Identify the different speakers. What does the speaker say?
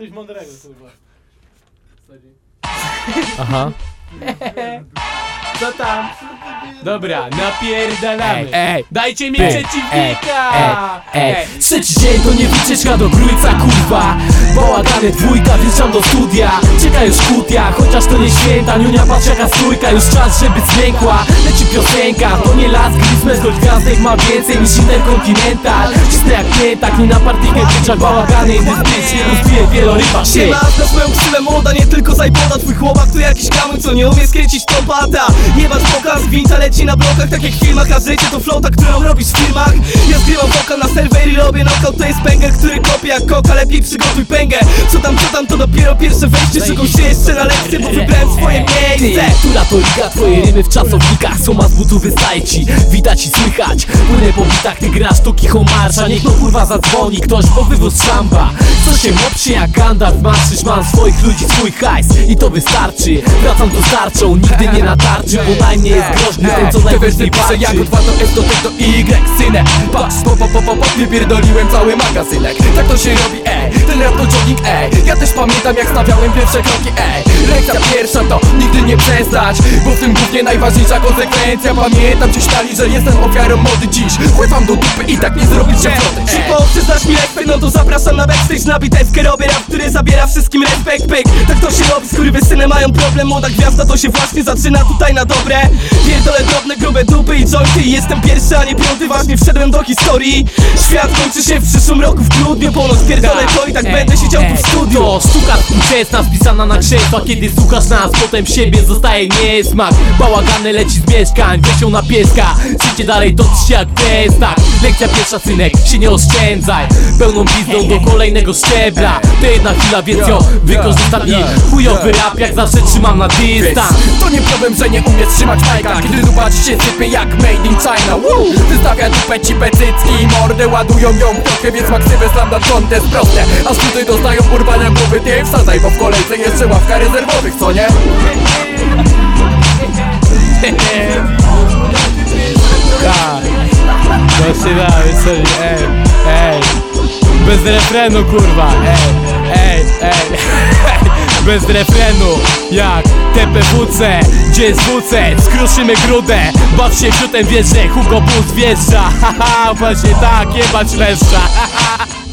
Speaker 1: Coś mądrego, kurwa. Sadzi.
Speaker 2: Aha.
Speaker 1: Co tam? Dobra, napierdalamy.
Speaker 2: Ej,
Speaker 1: Dajcie mi
Speaker 2: Ej,
Speaker 1: przeciwnika!
Speaker 2: ej, ej. Trzeci dzień to nie wycieczka do Grójca, kurwa Bałagany dwójka, wjeżdżam do studia Czeka już kutia, chociaż to nie święta Niunia patrz jaka strójka, już czas, żeby zmiękła Leci piosenka, to nie las Christmas Choć gwiazdek ma więcej niż Interkontynental Cisnę jak piętak, nie na partyjkę Wyczak bałagany, indystycznie rozbiję wieloryba shit
Speaker 3: Siema, znasz moją ksywę młoda, nie tylko zajboda Twój chłopak to jakiś kamuń, co nie umie skręcić kompata. Jebać pokaz, gwinta leci na blokach, tak jak w filmach. A życie to flota, którą robisz w filmach Ja zgrywam wokal na serwer i robię knockout To jest pęgel, który kopie jak koka Lepiej przygotuj pęgę. Co tam, co tam, to dopiero pierwsze wejście. Szukam się jeszcze na lekcję, bo wybrałem swoje
Speaker 2: Ty,
Speaker 3: miejsce.
Speaker 2: Która to liga, twoje rymy w czasownikach Są z butów wystaje ci, widać i słychać Płynę po bitach, ty grasz to kichą marsza Niech no kurwa zadzwoni ktoś, bo wywóz szamba Co się mopsie jak Gandalf, marszysz mam swoich ludzi, swój hajs I to wystarczy, wracam tu starczą Nigdy nie na tarczy, bo najmniej jest groźny ten co najwyżej
Speaker 4: piszę jak od 2 do S do T do Y Synę, patrz, po po po Wypierdoliłem cały magazynek Tak to się robi, ej. Ten rap to jogging, ej. Ja też pamiętam jak stawiałem pierwsze kroki, ej. Lekcja pierwsza to nigdy nie przestać Bo w tym głównie najważniejsza konsekwencja. Pamiętam ci śmiali, że jestem ofiarą mody dziś. Chwytam do dupy i tak nie zrobić się ej.
Speaker 3: Cipo, przyznasz mi respekt, no to zapraszam na backstage. Na bitewkę robię rap, który zabiera wszystkim respekt, pyk. Tak to się robi, skurwysyny mają problem. Młoda gwiazda to się właśnie zaczyna tutaj na dobre Pierdolę drobne, grube dupy i jointy jestem pierwszy, a nie piąty, właśnie wszedłem do historii. Świat kończy się w przyszłym roku w grudniu Ponoć pierdolę to i tak będę siedział tu w studiu.
Speaker 2: To sztuka współczesna spisana na krzesła Kiedy słuchasz nas, potem siebie zostaje niesmak. Bałagany leci z mieszkań, weź na pieska Życie dalej się jak tak. Lekcja pierwsza synek, się nie oszczędzaj. Pełną pizdą do kolejnego szczebla. To jedna chwila, więc ją wykorzystam i Chujowy rap jak zawsze trzymam na dystans.
Speaker 4: To nie problem, że nie umiesz trzymać majka Kiedy dupa ci się sypie jak made in China. Woo! Wystawia dupę ci pecycki i mordę Ładują ją trochę, więc maksywę standard contest proste. Aż tutaj dostają urwania głowy Ty wsadzaj, bo w kolejce jeszcze ławka rezerwowych, co nie?
Speaker 1: Zaczynamy sobie, ej, ej. Bez refrenu, kurwa, ej, ej, ej. Bez refrenu, jak TPWC, gdzie jest WC, skruszymy grudę Baw się fiutem wiesz, że Hugo Bus wjeżdża Haha, właśnie tak, jebać leszcza